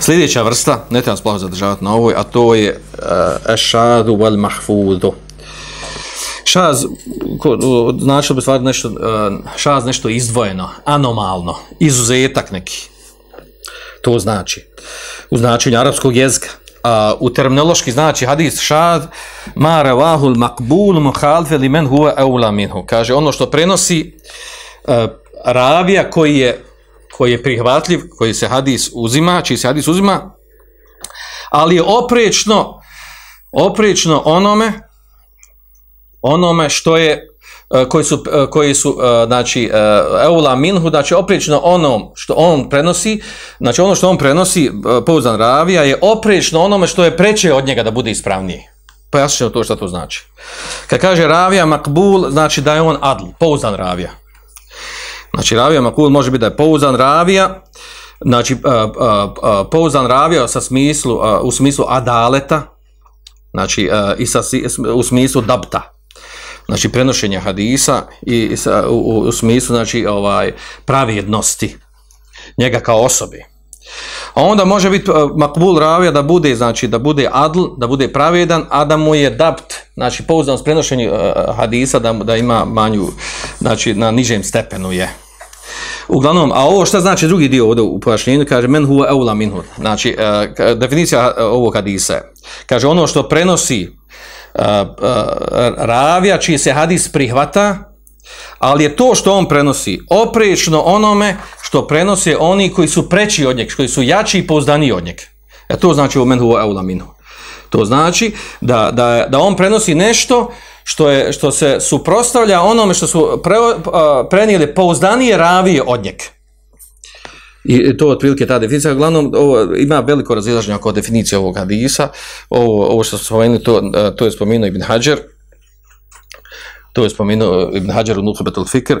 Sljedeća vrsta, ne trebam splahu zadržavati na ovoj, a to je uh, ešadu wal mahfudu. Šaz, znači bi nešto, uh, šaz nešto izdvojeno, anomalno, izuzetak neki. To znači, u značenju arapskog jezika. A u terminološki znači hadis šad ma ravahul makbul muhalfe li men huwa aula minhu. Kaže ono što prenosi uh, ravija koji je koji je prihvatljiv, koji se hadis uzima, čiji se hadis uzima, ali je oprečno, oprečno onome, onome što je, koji su, koji su znači, eula minhu, znači oprečno onom što on prenosi, znači ono što on prenosi, pouzdan ravija, je oprečno onome što je preče od njega da bude ispravniji. Pojasnit ćemo to što to znači. Kad kaže ravija makbul, znači da je on adl, pouzdan ravija. Znači ravija makul može biti da je pouzan ravija, znači pouzan ravija sa smislu, u smislu adaleta, znači i sa, u smislu dabta, znači prenošenja hadisa i, sa, u, u, smislu znači ovaj pravednosti njega kao osobe. A onda može biti makbul ravija da bude, znači da bude adl, da bude pravedan, a da mu je dabt, znači pouzdanost prenošenja hadisa da, da ima manju, znači na nižem stepenu je. Uglavnom, a ovo šta znači drugi dio ovdje u pojašnjenju, kaže men huwa aula minhu. Znači, uh, definicija ovog hadisa kaže ono što prenosi uh, uh, ravija čiji se hadis prihvata, ali je to što on prenosi oprečno onome što prenose oni koji su preći od njeg, koji su jači i pouzdaniji od njeg. E to znači u men huwa aula minhu. To znači da, da, da on prenosi nešto što, je, što se suprostavlja onome što su pre, prenijeli pouzdanije ravije od njeg. I to otprilike ta definicija. Uglavnom, ovo, ima veliko razilaženje oko definicije ovog hadisa. Ovo, ovo što spomenuli, to, to je spomenuo Ibn Hajar. To je spomenuo Ibn Hajar u Nuhbetul Fikr.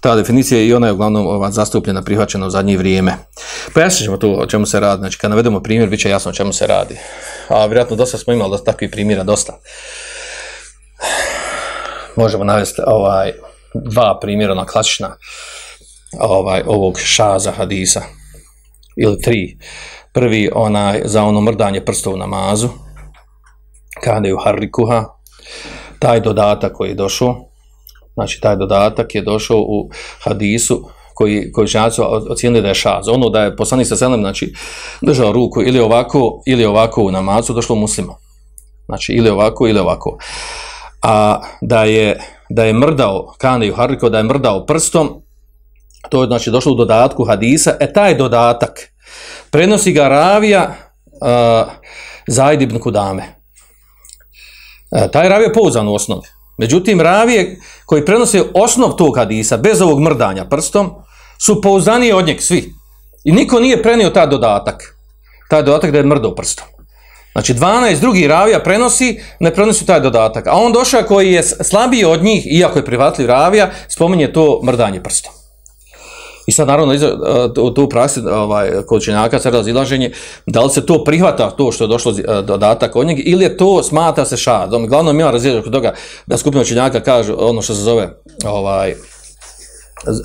Ta definicija i ona je uglavnom ova, zastupljena, prihvaćena u zadnje vrijeme. Pojasnit ćemo to o čemu se radi. Znači, kad navedemo primjer, bit će jasno o čemu se radi. A vjerojatno dosta smo imali takvih primjera, dosta. Možemo navesti ovaj, dva primjera na klasična ovaj, ovog šaza hadisa. Ili tri. Prvi onaj za ono mrdanje prstov namazu. Kada je u harrikuha. Taj dodatak koji je došao. Znači, taj dodatak je došao u hadisu koji, koji ženaci ocijenili da je šaz. Ono da je poslanik sa selem, znači, držao ruku ili ovako, ili ovako u namazu, došlo muslima. Znači, ili ovako, ili ovako. A da je, da je mrdao, kane i da je mrdao prstom, to je znači došlo u dodatku hadisa, e taj dodatak prenosi ga ravija uh, Zaid ibn Kudame. E, taj ravija je pouzan u osnovi. Međutim, ravije koji prenose osnov tog hadisa, bez ovog mrdanja prstom, su pouznaniji od njeg svi. I niko nije prenio taj dodatak. Taj dodatak da je mrdao prstom. Znači 12 drugi ravija prenosi, ne prenosi taj dodatak. A on došao koji je slabiji od njih, iako je privatljiv ravija, spominje to mrdanje prstom. I sad naravno u tu praksi ovaj, kod činjaka se razilaženje, da li se to prihvata to što je došlo dodatak od njeg ili je to smata se šadom. Glavno ima razilaženje kod toga da skupina činjaka kaže ono što se zove ovaj,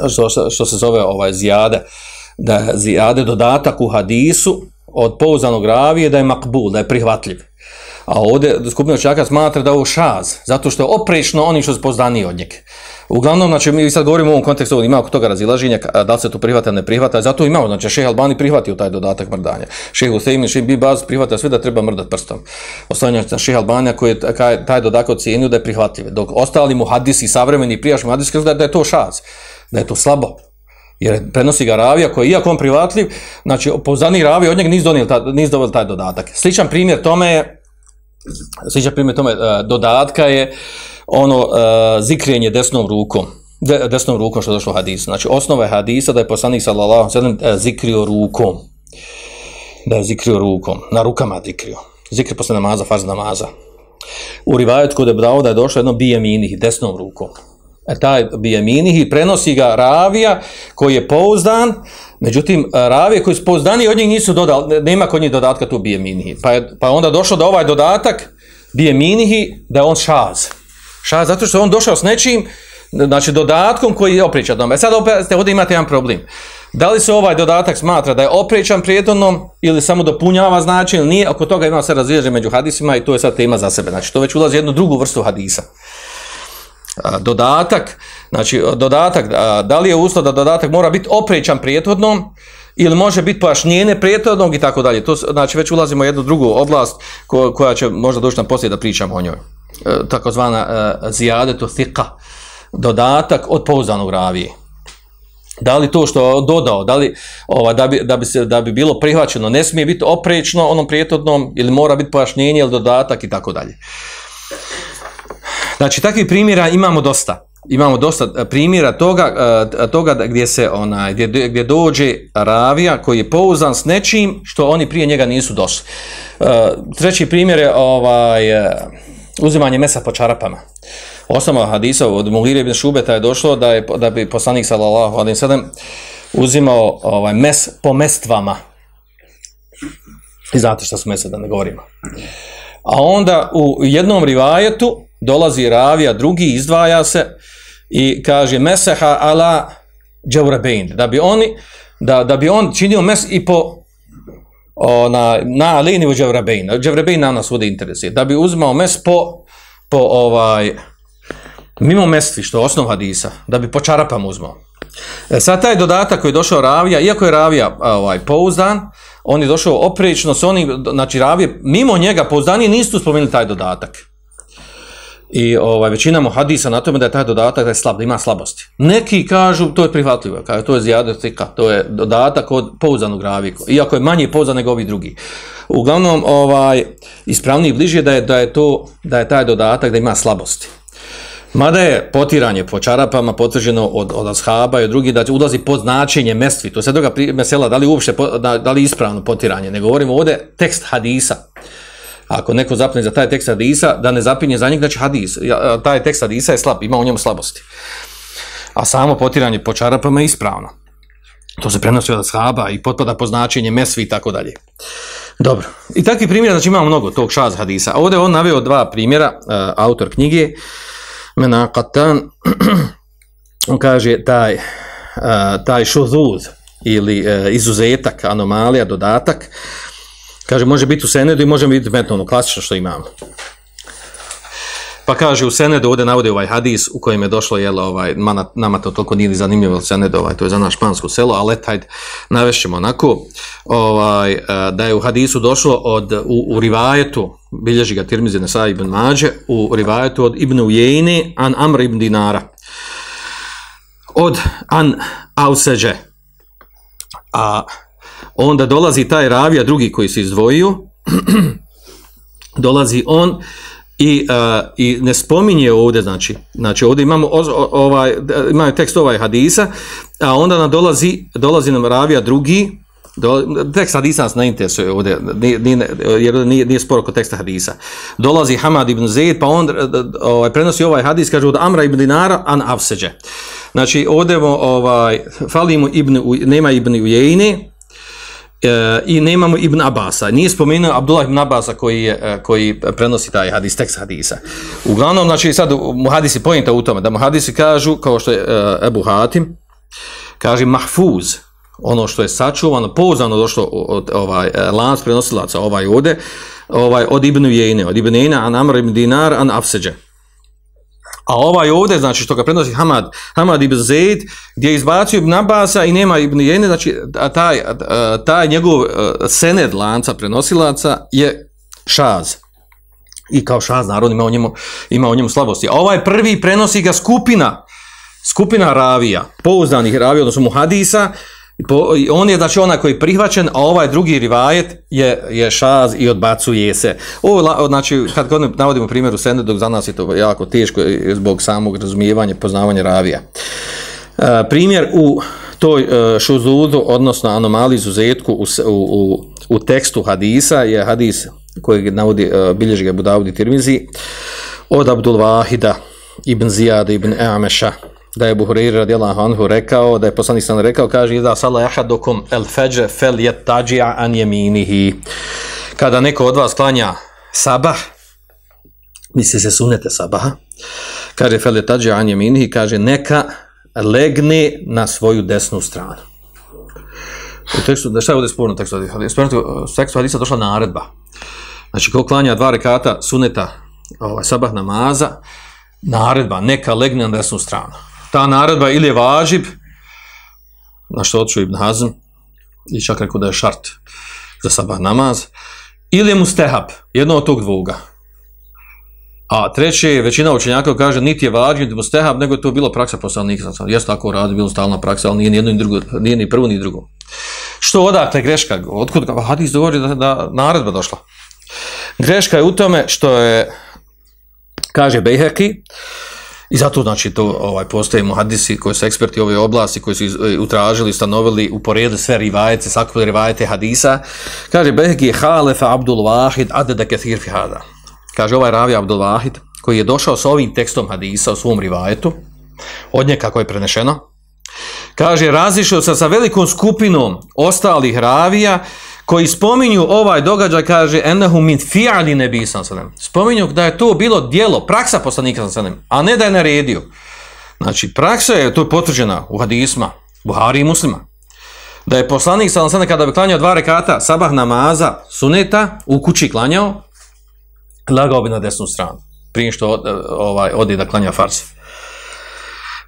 što, što se zove ovaj zijade, da zijade dodatak u hadisu od pouzanog ravije da je makbul, da je prihvatljiv. A ovdje skupina čaka smatra da je ovo šaz, zato što je oprečno oni što se poznani od njeg. Uglavnom, znači, mi sad govorimo u ovom kontekstu, ima oko toga razilaženja, da li se to prihvata, ne prihvata, zato imamo, znači, šeha Albani prihvatio taj dodatak mrdanja. Šeha Hussein, šeha Bibaz prihvata sve da treba mrdat prstom. Ostavljamo na šeha Albanija koji je taj dodatak ocijenio da je prihvatljiv. Dok ostali mu hadisi, savremeni prijašnji hadisi, da, da je to šaz, da je to slabo. Jer prenosi ga ravija koji, iako on privatljiv, znači, poznani ravija od njega nisu donijeli ta, nis taj dodatak. Sličan primjer tome je, sličan primjer tome, dodatka je, ono uh, zikrijenje desnom rukom. De, desnom rukom što je došlo hadis znači osnova je hadisa da je poslanik sallallahu sallam uh, zikrio rukom. Da je zikrio rukom na rukama zikrio. Zikri posle namaza farz namaza. U rivajet kod je dao da je došlo jedno bijeminih desnom rukom. e taj bijeminih prenosi ga ravija koji je pouzdan Međutim, ravije koji su pouzdani od njih nisu dodali, nema kod njih dodatka tu bijeminih. Pa, pa onda došlo da ovaj dodatak bije minihi, da je on šaz. Šaz, zato što je on došao s nečim, znači dodatkom koji je opričan. E sad opet ovdje imate jedan problem. Da li se ovaj dodatak smatra da je opričan prijetodnom ili samo dopunjava znači ili nije, oko toga ima se razliježe među hadisima i to je sad tema za sebe. Znači to već ulazi jednu drugu vrstu hadisa. Dodatak, znači dodatak, da li je uslov da dodatak mora biti opričan prijetodnom ili može biti pojašnjenje prijetodnog i tako dalje. To znači već ulazimo u jednu drugu oblast ko- koja će možda doći nam poslije da pričamo o njoj. E, takozvana e, zijadetu thika, dodatak od pouzdanog ravije. Da li to što je dodao, da li ova, da, bi, da, bi se, da bi bilo prihvaćeno, ne smije biti oprečno onom prijetodnom ili mora biti pojašnjenje ili dodatak i tako dalje. Znači, takvih primjera imamo dosta. Imamo dosta e, primjera toga, e, toga gdje se onaj, gdje, gdje dođe ravija koji je pouzan s nečim što oni prije njega nisu došli. E, Treći primjer je ovaj, uzimanje mesa po čarapama. Osama hadisa od Mugire ibn Šubeta je došlo da je da bi poslanik sallallahu alejhi ve sellem uzimao ovaj mes po mestvama. I znate šta su mesa da ne govorimo. A onda u jednom rivajetu dolazi ravija, drugi izdvaja se i kaže meseha ala džavrabein, da bi oni da, da bi on činio mes i po ona, na alini u. Džavrabein na nas ovdje interesuje. Da bi uzmao mes po, po ovaj mimo mestvi, što je osnov hadisa, da bi po čarapama uzmao. E, sad taj dodatak koji je došao ravija, iako je ravija ovaj, pouzdan, on je došao oprečno s onim, znači ravije, mimo njega pouzdanije nisu spomenuli taj dodatak. I ovaj, većina mu hadisa na tome da je taj dodatak da je slab, da ima slabosti. Neki kažu to je prihvatljivo, kažu to je zijadetika, to je dodatak od pouzdanog ravija, iako je manje pouzdan nego ovi drugi. Uglavnom, ovaj, ispravniji i bliže da je, da je to, da je taj dodatak da ima slabosti. Mada je potiranje po čarapama potvrđeno od, od ashaba i od drugih da ulazi pod značenje mestvi. To je sad druga mesela, da li uopšte, da li ispravno potiranje. Ne govorimo ovdje tekst hadisa. Ako neko zapne za taj tekst hadisa, da ne zapinje za njeg, znači hadis. Taj tekst hadisa je slab, ima u njemu slabosti. A samo potiranje po čarapama je ispravno. To se prenosi od ashaba i potpada po značenje mesvi i tako dalje. Dobro. I takvi primjera, znači imamo mnogo tog šaz hadisa. Ovdje on naveo dva primjera, uh, autor knjige, Menakatan, on kaže taj, uh, taj šuzuz ili uh, izuzetak, anomalija, dodatak, kaže može biti u senedu i može biti metnovno, klasično što imamo. Pa kaže u Senedu, ovdje navodi ovaj hadis u kojem je došlo, jel, ovaj, mana, nama to toliko nije ni zanimljivo Sened, ovaj, to je za naš špansko selo, ali hajde, navešćemo onako, ovaj, eh, da je u hadisu došlo od, u, u rivajetu, bilježi ga Tirmizi Nesa ibn Mađe, u rivajetu od Ibn Ujejni, an Amr ibn Dinara, od an Auseđe, a onda dolazi taj ravija, drugi koji se izdvojio, dolazi on i, uh, i ne spominje ovdje, znači, znači ovdje imamo ovaj, imamo tekst ovaj hadisa, a onda nam dolazi, dolazi nam ravija drugi, do, tekst hadisa nas ne interesuje ovdje, nije, nije, nije, nije sporo kod teksta hadisa. Dolazi Hamad ibn Zaid, pa on ovaj, prenosi ovaj hadis, kaže od Amra ibn Dinara, an Afseđe. Znači, ovdje ovaj, falimo ibn, nema ibn Ujejni, i nemamo Ibn Abasa. Nije spomenuo Abdullah ibn Abasa koji, je, e, koji prenosi taj hadis, tekst hadisa. Uglavnom, znači sad mu hadisi pojenta u tome, da mu hadisi kažu, kao što je uh, Ebu Hatim, kaže mahfuz, ono što je sačuvano, pouzdano došlo od ovaj lanac prenosilaca, ovaj ovde, ovaj od Ibn Ujejne, od Ibn Ujejne, an Amr ibn Dinar, an Afseđe. A ovaj ovdje, znači što ga prenosi Hamad, Hamad ibn Zaid, gdje je izbacio Ibn Abasa i nema Ibn Jene, znači taj, taj njegov sened lanca prenosilaca je šaz. I kao šaz, narod ima o njemu, ima o njemu slabosti. A ovaj prvi prenosi ga skupina, skupina ravija, pouzdanih ravija, odnosno muhadisa, i on je znači onaj koji je prihvaćen, a ovaj drugi rivajet je, je šaz i odbacuje se. Ovo, znači, kad god navodimo primjer u dok za nas je to jako teško zbog samog razumijevanja, poznavanja ravija. E, primjer u toj e, šuzudu, odnosno anomali izuzetku u, u, u, tekstu hadisa, je hadis koji navodi e, bilježi ga Tirmizi, od Abdul Wahida ibn Zijada ibn Ameša, da je Buhuriri radijallahu anhu rekao, da je poslanik sam rekao, kaže, da sala jahadukum el feđe fel jet tađija an jeminihi. Kada neko od vas klanja sabah, misli se sunete sabaha, kaže fele tađe anje minhi, kaže neka legne na svoju desnu stranu. U tekstu, da šta je ovdje sporno tekstu? U tekstu hadisa došla naredba. Znači, ko klanja dva rekata suneta ovaj, sabah namaza, naredba, neka legne na desnu stranu. Ta naredba ili je važib, na što odšao Ibn Hazm, i čak rekao da je šart za sabah namaz, ili je mustehab, jedno od tog dvoga. A treće, većina učenjaka kaže niti je važno niti mustehab, nego je to bilo praksa poslanika. Jeste tako radi, bilo stalna praksa, ali nije ni jedno ni drugo, nije ni prvo ni drugo. Što odakle greška? Otkud hadis govori da, da naredba došla? Greška je u tome što je, kaže Bejheki, i zato znači to ovaj postoje muhadisi koji su eksperti ove oblasti koji su utražili, ustanovili, uporedili sve rivajete, sakupili rivajete hadisa. Kaže Beheki je halefa Abdul Wahid adeda kathir fi hada. Kaže ovaj ravi Abdul Wahid koji je došao sa ovim tekstom hadisa u svom rivajetu, od nje kako je prenešeno, kaže razišao se sa velikom skupinom ostalih ravija koji spominju ovaj događaj, kaže ennehu min fi'ali nebi sallam. Spominju da je to bilo dijelo, praksa poslanika sallam, a ne da je naredio. Znači, praksa je, to potvrđena u hadisma, Buhari i muslima. Da je poslanik sallam kada bi klanjao dva rekata sabah namaza suneta, u kući klanjao, lagao bi na desnu stranu, prije što ovaj, odi da klanja fars.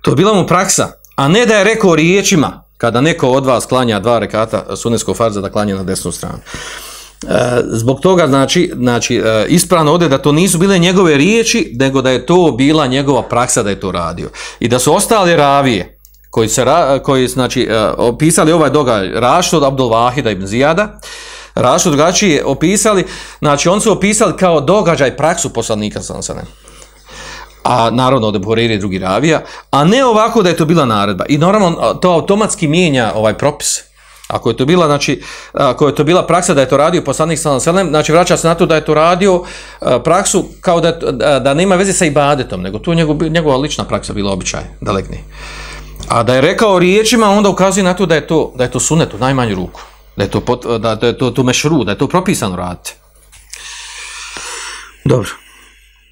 To je bila mu praksa, a ne da je rekao riječima, kada neko od vas klanja dva rekata sunetskog farza da klanja na desnu stranu. E, zbog toga znači, znači e, ispravno ovdje da to nisu bile njegove riječi, nego da je to bila njegova praksa da je to radio. I da su ostale ravije koji se koji znači opisali ovaj događaj Rašod Abdul Wahida ibn Zijada, Rašod drugačije opisali, znači on su opisali kao događaj praksu poslanika sallallahu a naravno od Buhari i drugi ravija, a ne ovako da je to bila naredba. I normalno to automatski mijenja ovaj propis. Ako je to bila, znači, ako je to bila praksa da je to radio poslanik sallallahu znači vraća se na to da je to radio praksu kao da, da, da nema veze sa ibadetom, nego to njegov, njegova lična praksa bila običaj, dalekni. A da je rekao riječima, onda ukazuje na to da je to, da je to sunet u najmanju ruku. Da je to, pot, da, da je to, to mešru, da je to propisano raditi. Dobro.